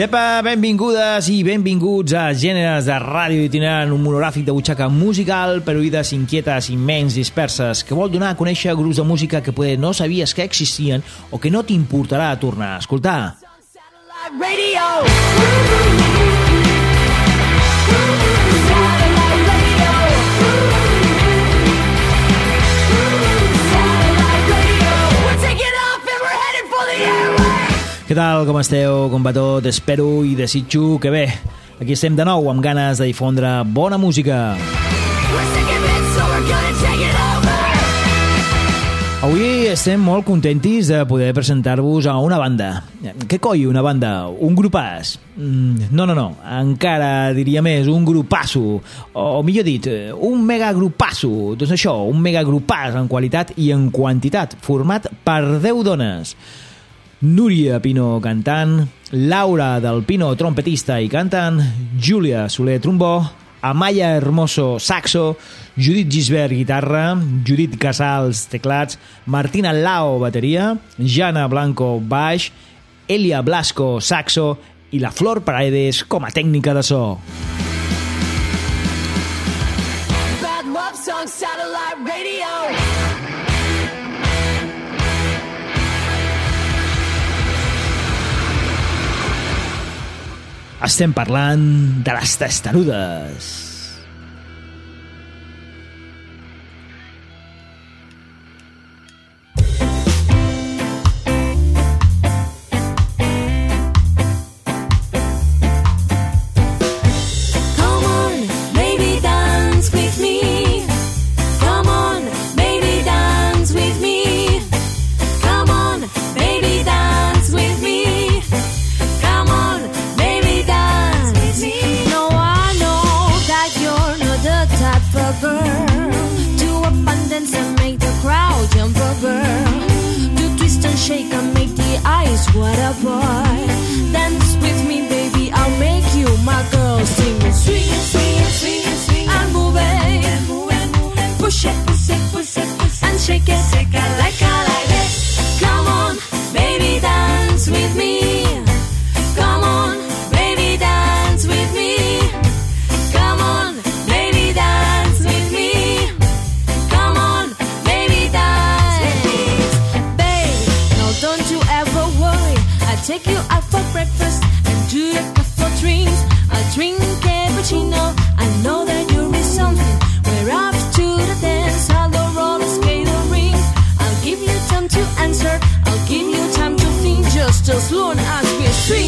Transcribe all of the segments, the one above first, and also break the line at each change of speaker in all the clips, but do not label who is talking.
Iepa, benvingudes i benvinguts a Gèneres de Ràdio Itinerant, un monogràfic de butxaca musical per oïdes inquietes i menys disperses, que vol donar a conèixer grups de música que poder no sabies que existien o que no t'importarà tornar a escoltar.
Radio.
Tal, com esteu, com va tot? Espero i desitjo que bé. Aquí estem de nou amb ganes de difondre bona música. Avui estem molt contentis de poder presentar-vos a una banda. Què coi, una banda? Un grupàs? Mm, No, no, no. Encara diria més, un grupasso. O millor dit, un megagrupasso. Doncs això, un megagrupàs en qualitat i en quantitat, format per 10 dones. Núria Pino cantant, Laura del Pino trompetista i cantant, Júlia Soler trombó, Amaya Hermoso saxo, Judit Gisbert guitarra, Judit Casals teclats, Martina Lao bateria, Jana Blanco baix, Elia Blasco saxo i la Flor Paredes com a tècnica de so.
Bad love song satellite radio.
Estem parlant de les testarudes.
Water, boy. Dance with me, baby, I'll make you my girl. Sing it, swing swing it, it, move it, push it, push it, push it, tree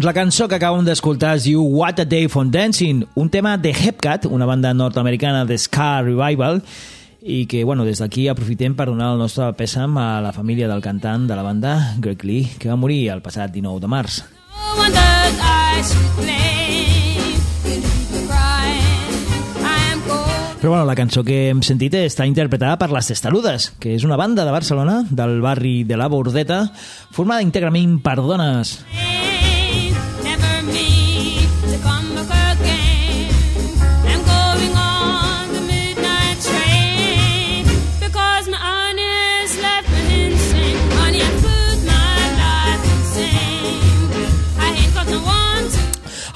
Doncs la cançó que acabem d'escoltar es diu What a Day for Dancing, un tema de Hepcat, una banda nord-americana de Ska Revival, i que, bueno, des d'aquí aprofitem per donar el nostre pèsam a la família del cantant de la banda, Greg Lee, que va morir el passat 19 de març.
No.
Però bueno, la cançó que hem sentit està interpretada per Les Testarudes, que és una banda de Barcelona, del barri de la Bordeta, formada íntegrament per dones.
Never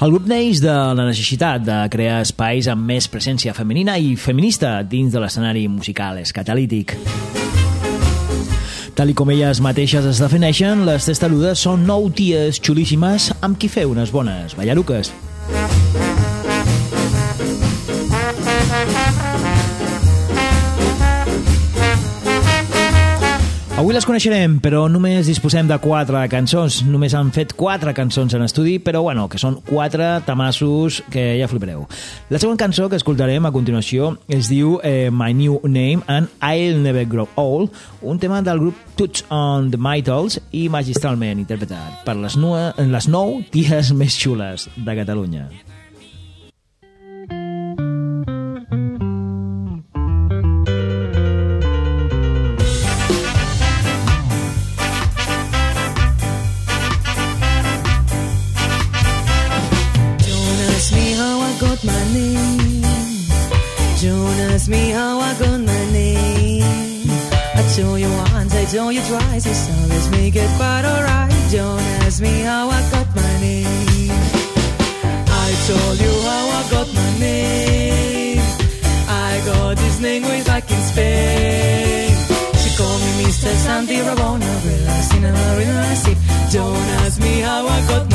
El grup neix de la necessitat de crear espais amb més presència femenina i feminista dins de l'escenari musical escatalític. Tal com elles mateixes es defineixen, les testarudes són nou ties xulíssimes amb qui fer unes bones ballaruques. Avui les coneixerem, però només disposem de quatre cançons. Només han fet quatre cançons en estudi, però bueno, que són quatre tamassos que ja flipareu. La següent cançó que escoltarem a continuació es diu eh, My New Name and I'll Never Grow Old, un tema del grup Touch on the Mitals i magistralment interpretat per les, nue, les nou ties més xules de Catalunya.
Don't ask me how I got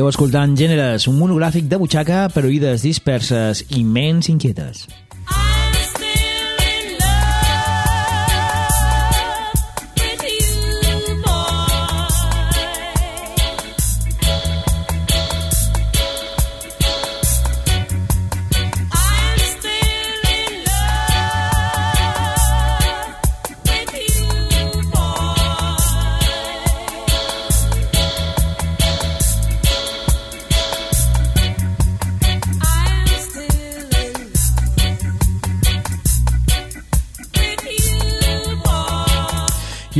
Esteu escoltant Gèneres, un monogràfic de butxaca per oïdes disperses i ments inquietes.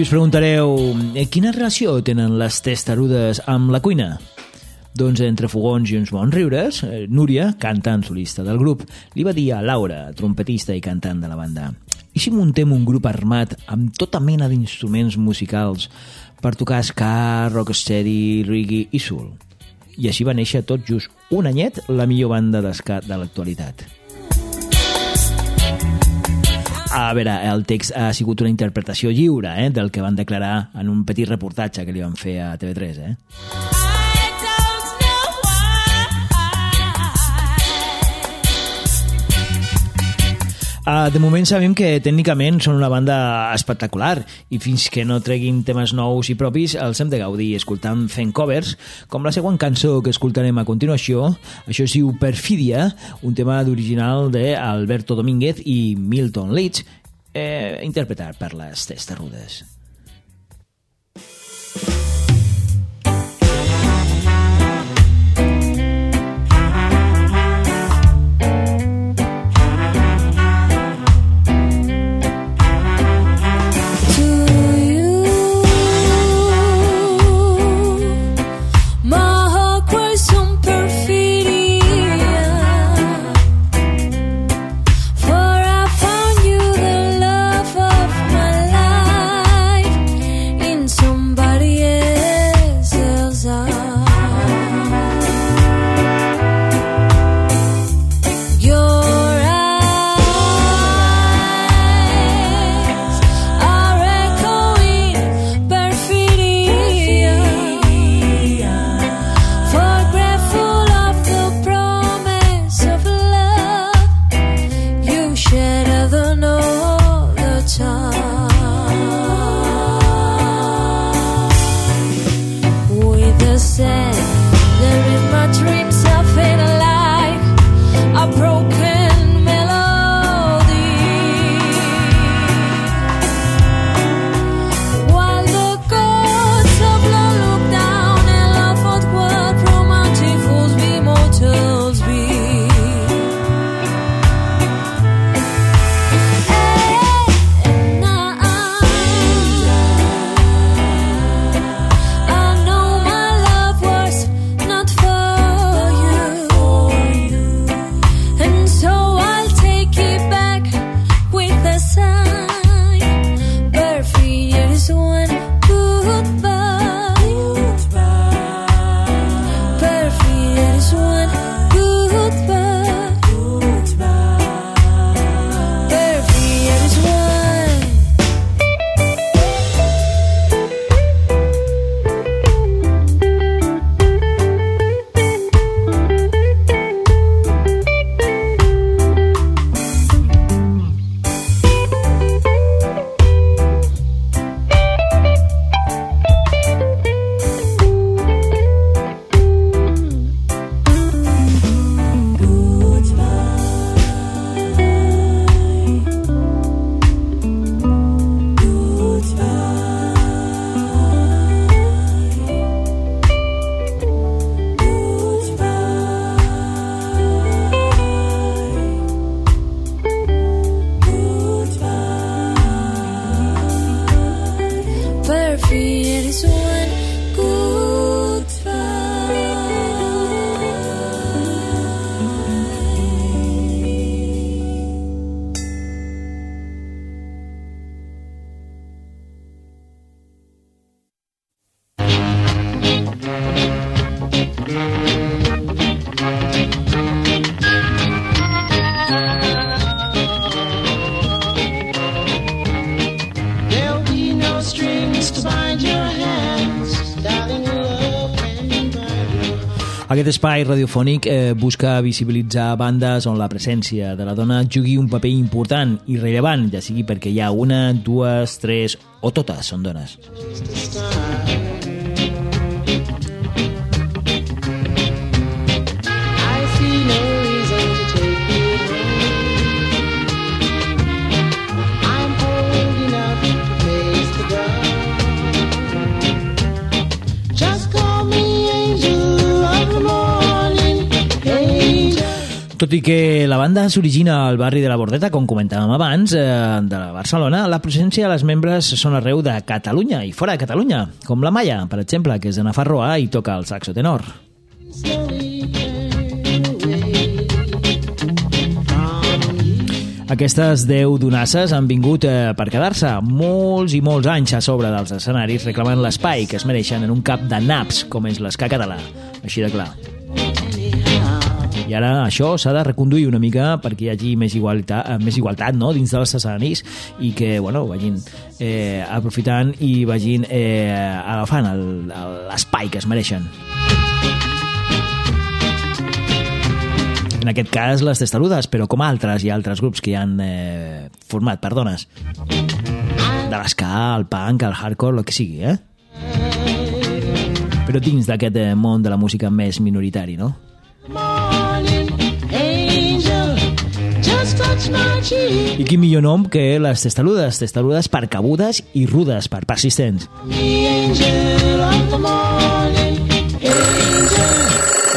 Us preguntareu, eh, quina relació tenen les testarudes amb la cuina? Doncs entre fogons i uns bons riures, eh, Núria, cantant solista del grup, li va dir a Laura, trompetista i cantant de la banda, i si muntem un grup armat amb tota mena d'instruments musicals per tocar ska, rocksteady, reggae i soul? I així va néixer tot just un anyet la millor banda d'esca de l'actualitat. A veure, el text ha sigut una interpretació lliure eh, del que van declarar en un petit reportatge que li van fer a TV3. Eh? Uh, de moment sabem que tècnicament són una banda espectacular i fins que no treguin temes nous i propis els hem de gaudir escoltant fent covers com la següent cançó que escoltarem a continuació. Això es diu Perfidia un tema d'original d'Alberto Domínguez i Milton Leeds eh, interpretat per les testarudes.
To
espai radiofònic eh, busca visibilitzar bandes on la presència de la dona jugui un paper important i rellevant, ja sigui perquè hi ha una, dues, tres o totes són dones.
I
Tot i que la banda s'origina al barri de la Bordeta, com comentàvem abans, eh, de Barcelona, la presència de les membres són arreu de Catalunya i fora de Catalunya, com la Maia, per exemple, que és de Nafarroa i toca el saxo tenor. Aquestes 10 donasses han vingut eh, per quedar-se molts i molts anys a sobre dels escenaris reclamant l'espai que es mereixen en un cap de naps com és l'esca català, així de clar. I ara això s'ha de reconduir una mica perquè hi hagi més igualtat, més igualtat no? dins dels escenaris i que bueno, vagin eh, aprofitant i vagin eh, agafant l'espai que es mereixen. En aquest cas, les testarudes, però com altres i altres grups que han eh, format per dones. De l'esca, el punk, el hardcore, el que sigui, eh? Però dins d'aquest eh, món de la música més minoritari, no? I quin millor nom que les testarudes, testarudes per cabudes i rudes per persistents.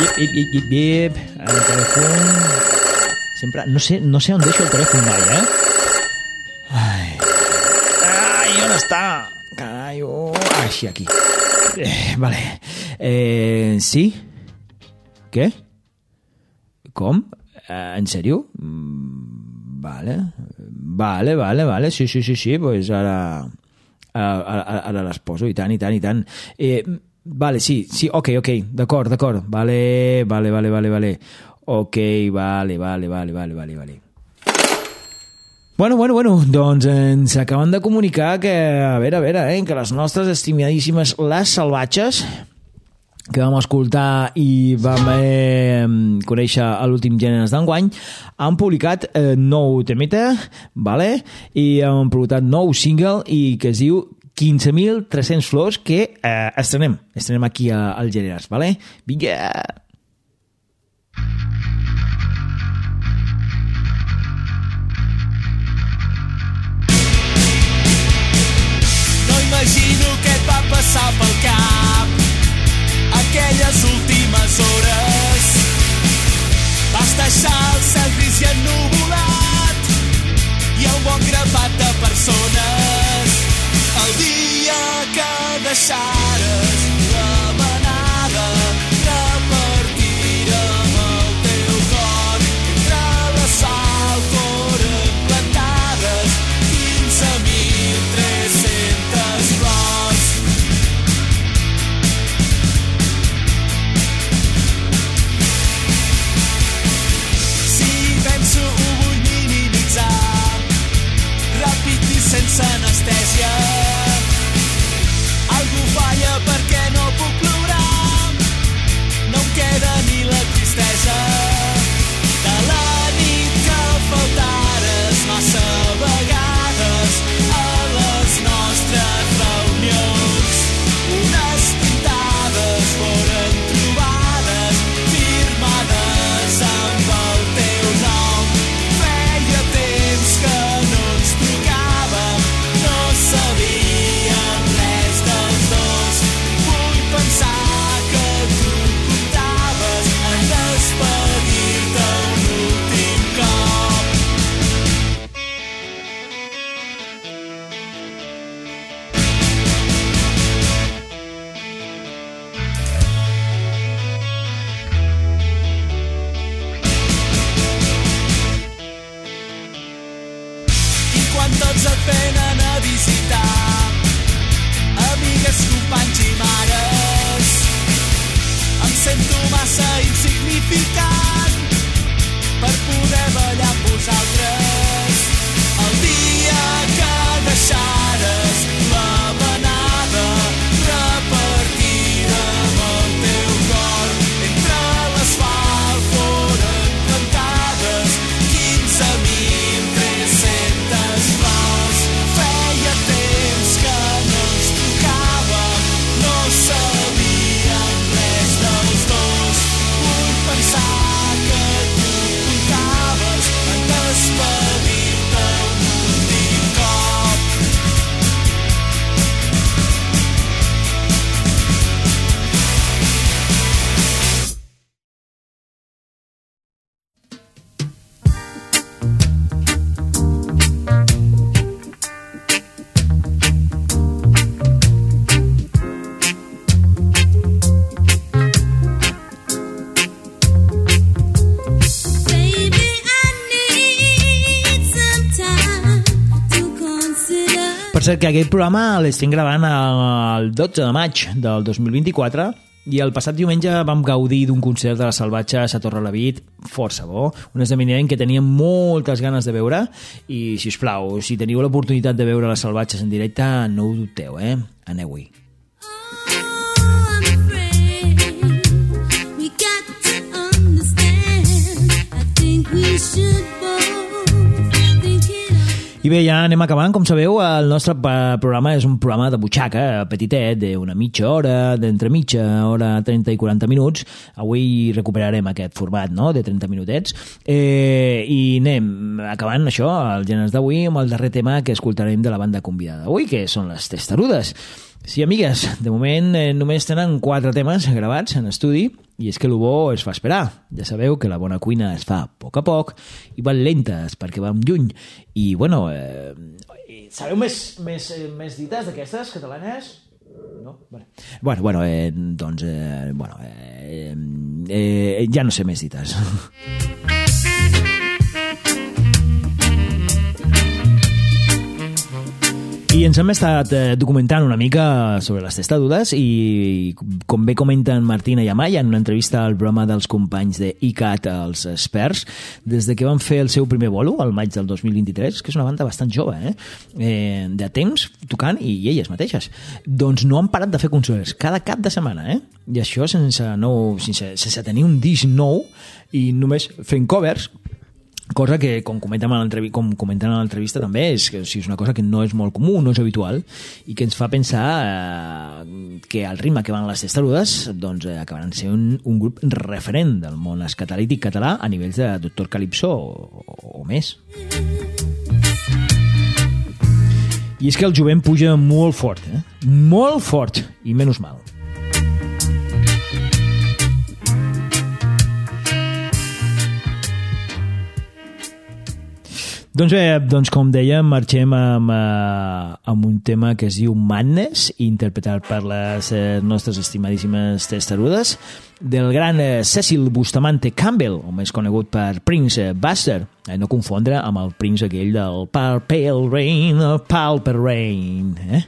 Ip, ip, ip, ip. El telèfon... Sempre... No sé, no sé on deixo el telèfon mai, eh? Ai, Ai on està? Carai, oh... Sí, aquí. Eh, vale. Eh, sí? Què? Com? Eh, en sèrio? Mm, Vale. Vale, vale, vale. Sí, sí, sí, sí. Pues ara... Ara, ara, les poso, i tant, i tant, i tant. Eh, vale, sí, sí, ok, ok, d'acord, d'acord. Vale, vale, vale, vale, vale. Ok, vale, vale, vale, vale, vale, vale. Bueno, bueno, bueno, doncs ens acaben de comunicar que, a veure, a veure, eh, que les nostres estimadíssimes Les Salvatges, que vam escoltar i vam eh, conèixer a l'últim gèneres d'enguany, han publicat eh, nou temeta, vale? i han publicat nou single i que es diu 15.300 flors que eh, estrenem, estrenem aquí a, al gèneres, vale? Vinga!
No imagino què et va passar pel cap aquelles últimes hores. Vas deixar el cel gris i ennuvolat i un bon grapat de persones. El dia que deixares per poder ballar amb vosaltres
cert, que aquest programa l'estem gravant el 12 de maig del 2024 i el passat diumenge vam gaudir d'un concert de la Salvatges a Torrelavit força bo, un esdeveniment que teníem moltes ganes de veure i, si us plau, si teniu l'oportunitat de veure les Salvatges en directe, no ho dubteu, eh? Aneu-hi.
I
bé, ja anem acabant. Com sabeu, el nostre eh, programa és un programa de butxaca, petitet, d'una mitja hora, d'entre mitja hora, 30 i 40 minuts. Avui recuperarem aquest format, no?, de 30 minutets. Eh, I anem acabant això, el gèneres d'avui, amb el darrer tema que escoltarem de la banda convidada d'avui, que són les testarudes. Sí, amigues, de moment eh, només tenen quatre temes gravats en estudi i és que el bo es fa esperar. Ja sabeu que la bona cuina es fa a poc a poc i van lentes perquè van lluny. I, bueno, eh, sabeu més, més, eh, més dites d'aquestes catalanes? No? Vale. Bueno, bueno, eh, doncs, eh, bueno, eh, eh, ja no sé més dites. I ens hem estat eh, documentant una mica sobre les testadudes i, com bé comenten Martina i Amaya en una entrevista al programa dels companys de ICAT als experts, des de que van fer el seu primer bolo, al maig del 2023, que és una banda bastant jove, eh? eh de temps, tocant, i elles mateixes. Doncs no han parat de fer concerts, cada cap de setmana, eh? I això sense, nou, sense, sense tenir un disc nou i només fent covers, cosa que com comenten a com comenten a l'entrevista també és que o sigui, és una cosa que no és molt comú, no és habitual i que ens fa pensar eh, que al ritme que van les testarudes doncs eh, acabaran sent un, un grup referent del món escatalític català a nivells de Doctor Calipso o, o, o més i és que el jovent puja molt fort eh? molt fort i menys mal Doncs bé, doncs com dèiem, marxem amb, eh, amb un tema que es diu Madness, interpretat per les eh, nostres estimadíssimes testarudes, del gran eh, Cecil Bustamante Campbell, o més conegut per Prince Buster, eh, no confondre amb el Prince aquell del Purple Rain, el Purple Rain, eh?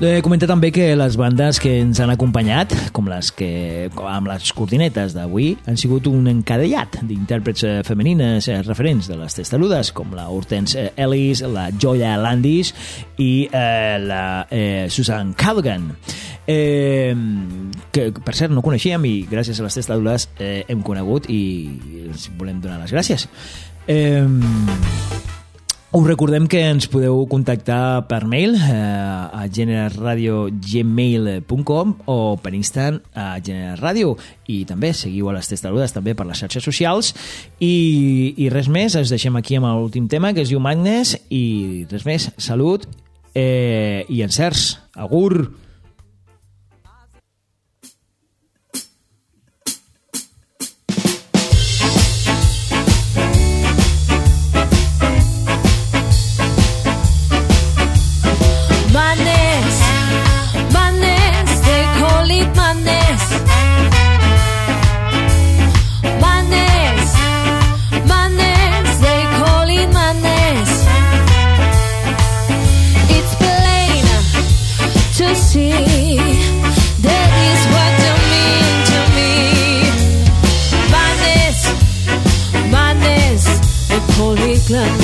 Eh, comenta també que les bandes que ens han acompanyat, com les que amb les cortinetes d'avui, han sigut un encadellat d'intèrprets eh, femenines eh, referents de les testaludes, com la Hortense Ellis, la Joya Landis i eh, la eh, Susan Callaghan. Eh, que per cert no coneixíem i gràcies a les testaludes eh, hem conegut i els volem donar les gràcies. Eh, us recordem que ens podeu contactar per mail eh, a generasradiogmail.com o per Instant a generasradio i també seguiu a les testarudes també per les xarxes socials. I, i res més, ens deixem aquí amb l'últim tema que es diu Magnes. I res més, salut eh, i encerts, agur
club.